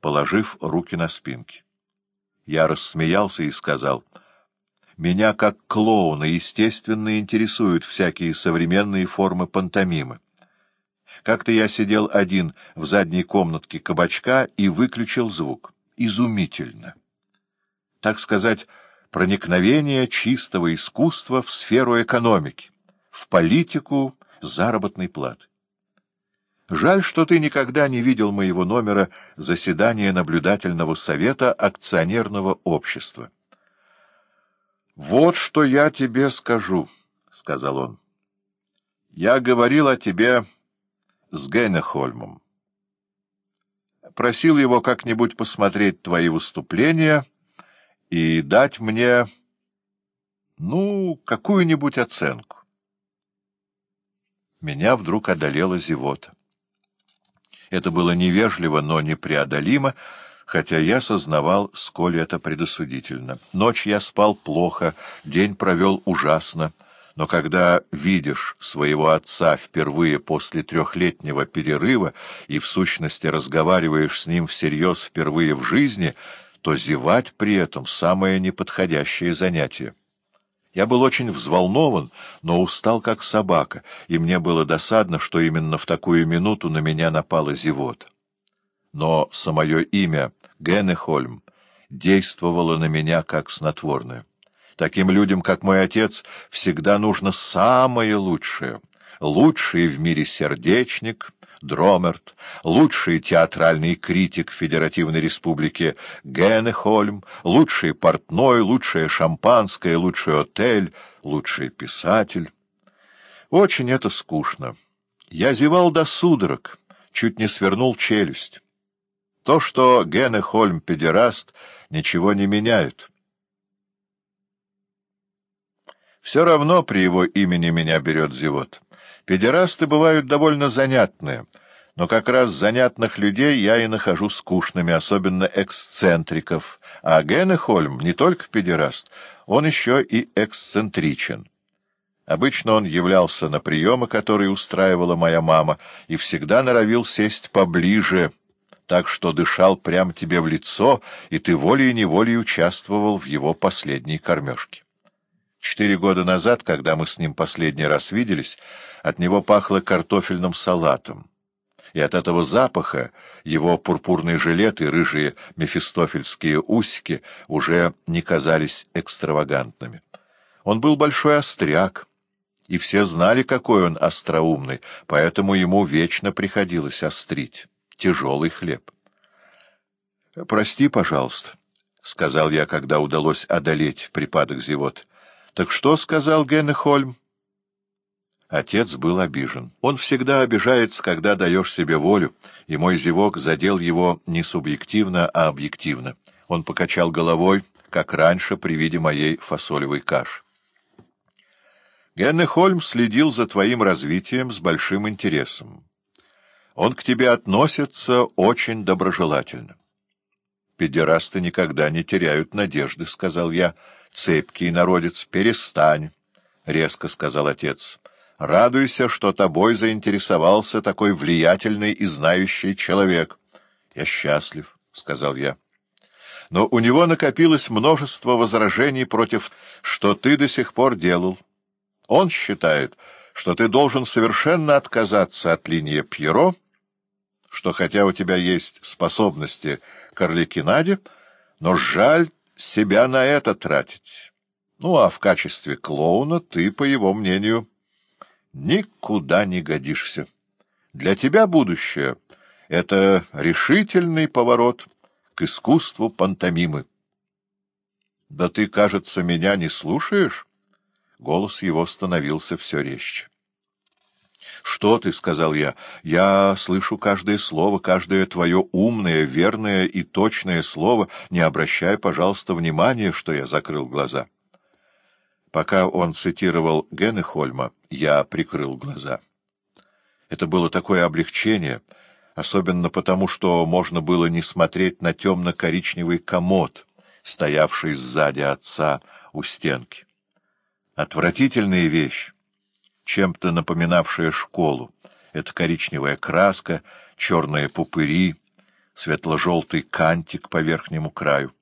положив руки на спинки. Я рассмеялся и сказал, «Меня, как клоуна, естественно, интересуют всякие современные формы пантомимы. Как-то я сидел один в задней комнатке кабачка и выключил звук. Изумительно! Так сказать, проникновение чистого искусства в сферу экономики, в политику заработной платы. Жаль, что ты никогда не видел моего номера заседания наблюдательного совета акционерного общества. — Вот что я тебе скажу, — сказал он. — Я говорил о тебе с Гейнехольмом. Просил его как-нибудь посмотреть твои выступления и дать мне, ну, какую-нибудь оценку. Меня вдруг одолела зевота. Это было невежливо, но непреодолимо, хотя я сознавал, сколь это предосудительно. Ночь я спал плохо, день провел ужасно, но когда видишь своего отца впервые после трехлетнего перерыва и в сущности разговариваешь с ним всерьез впервые в жизни, то зевать при этом самое неподходящее занятие. Я был очень взволнован, но устал как собака, и мне было досадно, что именно в такую минуту на меня напала зевота. Но самое имя Геннехольм действовало на меня как снотворное. Таким людям, как мой отец, всегда нужно самое лучшее. Лучший в мире сердечник — Дромерт, лучший театральный критик Федеративной Республики Геннехольм, лучший портной, лучшее шампанское, лучший отель, лучший писатель. Очень это скучно. Я зевал до судорог, чуть не свернул челюсть. То, что Геннехольм педераст, ничего не меняет. Все равно при его имени меня берет зевот. Педерасты бывают довольно занятные, но как раз занятных людей я и нахожу скучными, особенно эксцентриков. А Геннехольм не только педераст, он еще и эксцентричен. Обычно он являлся на приемы, которые устраивала моя мама, и всегда норовил сесть поближе, так что дышал прямо тебе в лицо, и ты волей-неволей участвовал в его последней кормежке. Четыре года назад, когда мы с ним последний раз виделись, от него пахло картофельным салатом. И от этого запаха его пурпурный жилет и рыжие мефистофельские усики уже не казались экстравагантными. Он был большой остряк, и все знали, какой он остроумный, поэтому ему вечно приходилось острить. Тяжелый хлеб. — Прости, пожалуйста, — сказал я, когда удалось одолеть припадок зевот. — Так что сказал Геннехольм? Отец был обижен. Он всегда обижается, когда даешь себе волю, и мой зевок задел его не субъективно, а объективно. Он покачал головой, как раньше при виде моей фасолевой каши. Геннехольм следил за твоим развитием с большим интересом. Он к тебе относится очень доброжелательно. «Педерасты никогда не теряют надежды», — сказал я. «Цепкий народец, перестань», — резко сказал отец. «Радуйся, что тобой заинтересовался такой влиятельный и знающий человек». «Я счастлив», — сказал я. «Но у него накопилось множество возражений против, что ты до сих пор делал. Он считает, что ты должен совершенно отказаться от линии Пьеро, что хотя у тебя есть способности к Орликинаде, но жаль себя на это тратить. Ну, а в качестве клоуна ты, по его мнению, никуда не годишься. Для тебя будущее — это решительный поворот к искусству пантомимы. — Да ты, кажется, меня не слушаешь? Голос его становился все резче. — Что ты, — сказал я, — я слышу каждое слово, каждое твое умное, верное и точное слово. Не обращай, пожалуйста, внимания, что я закрыл глаза. Пока он цитировал Геннехольма, я прикрыл глаза. Это было такое облегчение, особенно потому, что можно было не смотреть на темно-коричневый комод, стоявший сзади отца у стенки. Отвратительная вещь чем-то напоминавшая школу. Это коричневая краска, черные пупыри, светло-желтый кантик по верхнему краю.